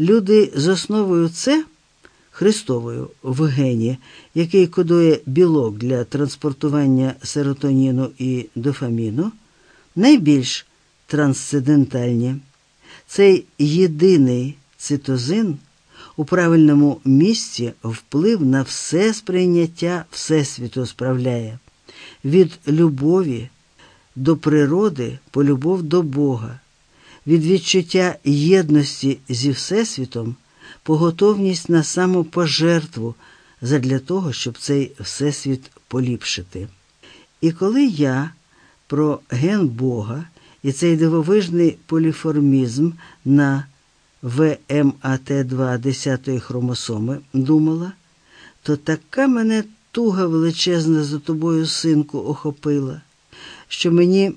Люди з основою С Христовою в гені, який кодує білок для транспортування серотоніну і дофаміну, найбільш трансцендентальні. Цей єдиний цитозин у правильному місці вплив на все сприйняття Всесвіту справляє від любові до природи по любов до Бога, від відчуття єдності зі Всесвітом по готовність на самопожертву задля того, щоб цей Всесвіт поліпшити. І коли я про ген Бога і цей дивовижний поліформізм на VMAT2 10 хромосоми думала, то така мене туга величезна за тобою, синку, охопила, що мені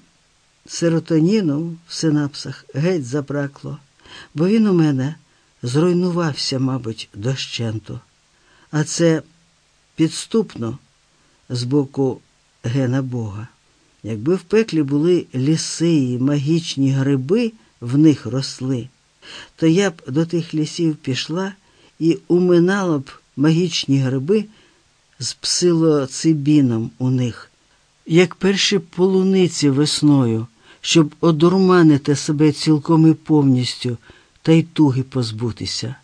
серотоніну в синапсах геть забракло, бо він у мене зруйнувався, мабуть, дощенту. А це підступно з боку гена Бога. Якби в пеклі були ліси і магічні гриби в них росли, то я б до тих лісів пішла і уминала б магічні гриби з псилоцибіном у них, як перші полуниці весною, щоб одурманити себе цілком і повністю та й туги позбутися.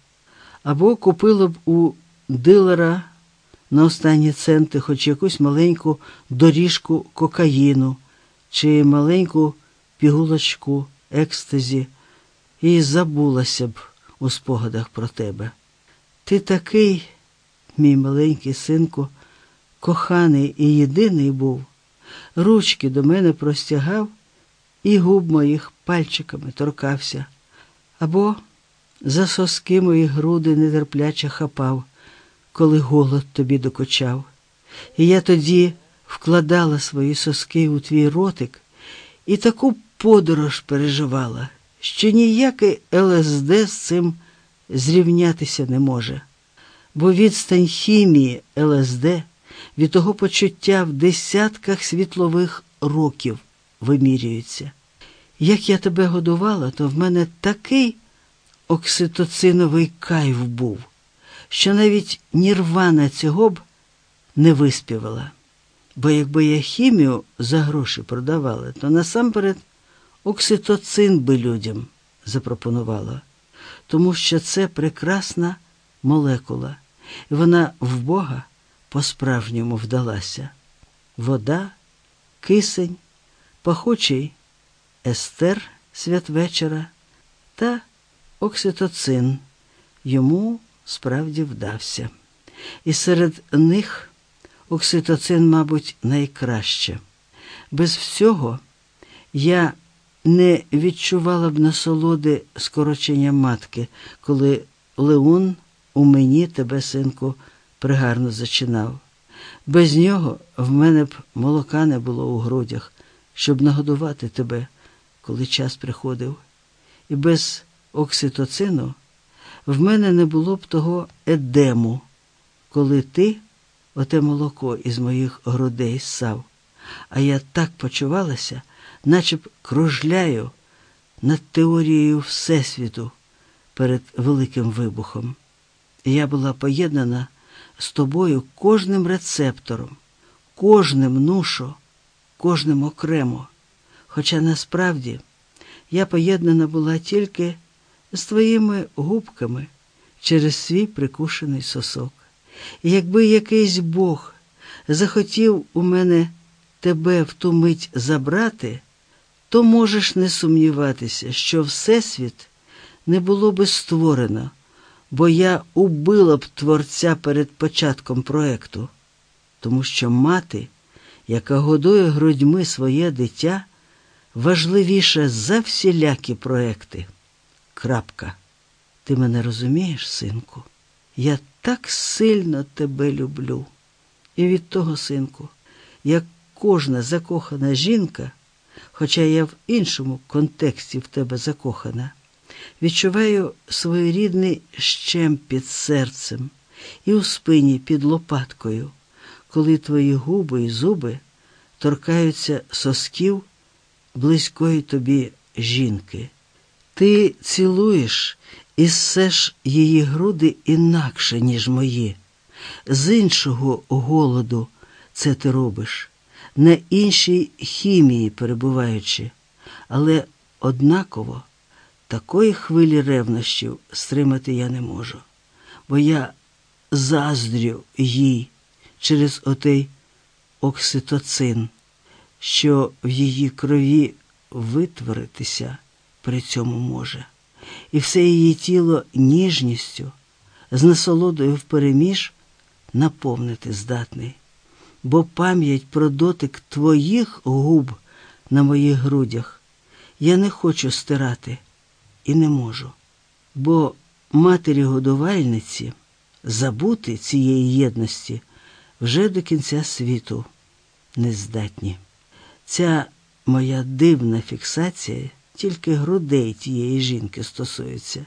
Або купила б у дилера на останні центи хоч якусь маленьку доріжку кокаїну чи маленьку пігулочку екстазі і забулася б у спогадах про тебе. Ти такий, мій маленький синку, коханий і єдиний був, ручки до мене простягав і губ моїх пальчиками торкався, або за соски мої груди нетерпляче хапав, коли голод тобі докочав. І я тоді вкладала свої соски у твій ротик і таку подорож переживала, що ніякий ЛСД з цим зрівнятися не може, бо відстань хімії ЛСД від того почуття в десятках світлових років вимірюється. Як я тебе годувала, то в мене такий окситоциновий кайф був, що навіть нірвана цього б не виспівала. Бо якби я хімію за гроші продавала, то насамперед окситоцин би людям запропонувала, тому що це прекрасна молекула, і вона в Бога по-справжньому вдалася. Вода, кисень, пахучий естер святвечора та окситоцин йому справді вдався. І серед них окситоцин, мабуть, найкраще. Без всього я не відчувала б насолоди скорочення матки, коли Леон у мені тебе, синку, пригарно зачинав. Без нього в мене б молока не було у грудях, щоб нагодувати тебе, коли час приходив. І без окситоцину в мене не було б того едему, коли ти оте молоко із моїх грудей ссав. А я так почувалася, наче б кружляю над теорією Всесвіту перед великим вибухом. Я була поєднана з тобою кожним рецептором, кожним нушо, кожним окремо. Хоча насправді я поєднана була тільки з твоїми губками через свій прикушений сосок. І якби якийсь Бог захотів у мене тебе в ту мить забрати, то можеш не сумніватися, що Всесвіт не було би створено, бо я убила б творця перед початком проекту, тому що мати, яка годує грудьми своє дитя, важливіша за всілякі проекти. Крапка. Ти мене розумієш, синку? Я так сильно тебе люблю. І від того, синку, як кожна закохана жінка, хоча я в іншому контексті в тебе закохана, відчуваю своєрідний щем під серцем і у спині під лопаткою, коли твої губи і зуби торкаються сосків близької тобі жінки. Ти цілуєш І все ж її груди інакше, ніж мої. З іншого голоду це ти робиш, на іншій хімії перебуваючи, але однаково такої хвилі ревнощів стримати я не можу, бо я заздрю їй через отей окситоцин, що в її крові витворитися при цьому може, і все її тіло ніжністю, з насолодою впереміж наповнити здатний, бо пам'ять про дотик твоїх губ на моїх грудях я не хочу стирати і не можу, бо матері годувальниці забути цієї єдності вже до кінця світу не здатні. Ця моя дивна фіксація тільки грудей тієї жінки стосується,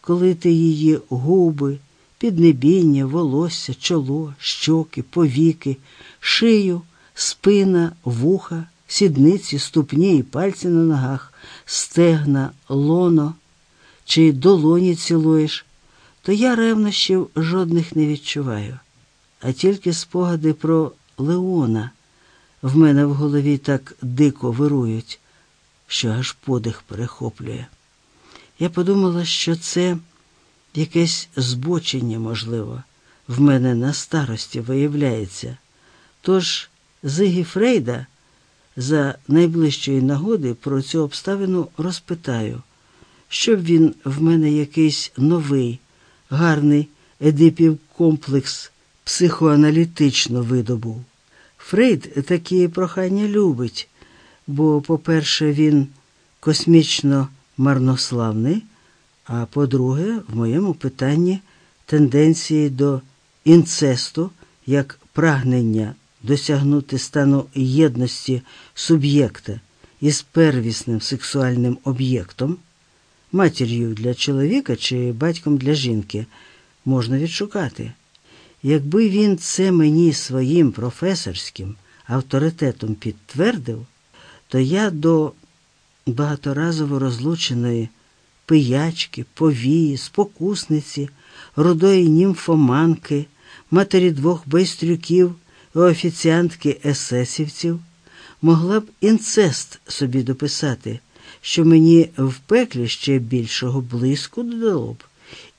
коли ти її губи, піднебіння, волосся, чоло, щоки, повіки, шию, спина, вуха, сідниці, ступні і пальці на ногах, стегна, лоно чи долоні цілуєш, то я ревнощів жодних не відчуваю, а тільки спогади про Леона в мене в голові так дико вирують, що аж подих перехоплює. Я подумала, що це якесь збочення, можливо, в мене на старості виявляється. Тож Зигі Фрейда за найближчої нагоди про цю обставину розпитаю, щоб він в мене якийсь новий, гарний едипів комплекс психоаналітично видобув. Фрейд такі прохання любить, бо, по-перше, він космічно марнославний, а по-друге, в моєму питанні тенденції до інцесту як прагнення досягнути стану єдності суб'єкта із первісним сексуальним об'єктом, матір'ю для чоловіка чи батьком для жінки, можна відшукати. Якби він це мені своїм професорським авторитетом підтвердив, то я до багаторазово розлученої пиячки, повії, спокусниці, рудої німфоманки, матері двох байстрюків і офіціантки есесівців могла б інцест собі дописати, що мені в пеклі ще більшого блиску додало б,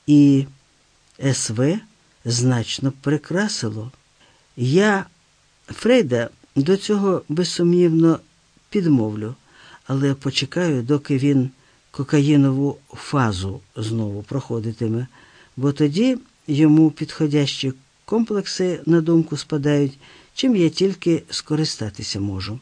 і СВ значно прикрасило. Я Фрейда до цього безсумнівно підмовлю, але почекаю, доки він кокаїнову фазу знову проходитиме, бо тоді йому підходящі комплекси на думку спадають, чим я тільки скористатися можу.